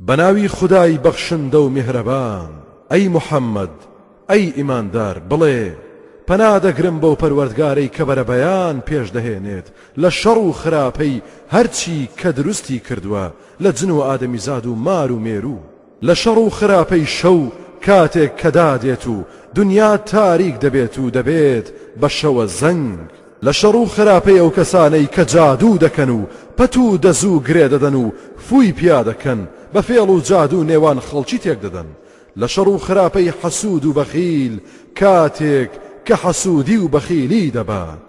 بەناوی خودای بەخشندە و میهرەبان، ئەی محەممەد، ئەی ئیماندار، بڵێ، پەنا دەگرم بەو پەروەردگارەی کە بەرەبەیان پێش دەهێنێت لە شەڕ و خراپەی هەرچی کە دروستی کردووە لە جن و ئادەمیزاد و مار و مێروو، لە شەڕ و خراپەی شەو کاتێک کە دادێت و دنیا تاریک دەبێت و دەبێت بە شەوە زەنگ. لە شەڕ و خەراپەی ئەو کەسانەی کە جادوو دەکەن و پەت و دەزوو گرێ دەدەن و فووی پیا دەکەن بە فێڵ و جادوو نێوان خەڵکی تێک دەدەن لە شەڕ و خەراپەی حەسوود و بەخیل کاتێک کە حەسوودی و بەخیلی دەبات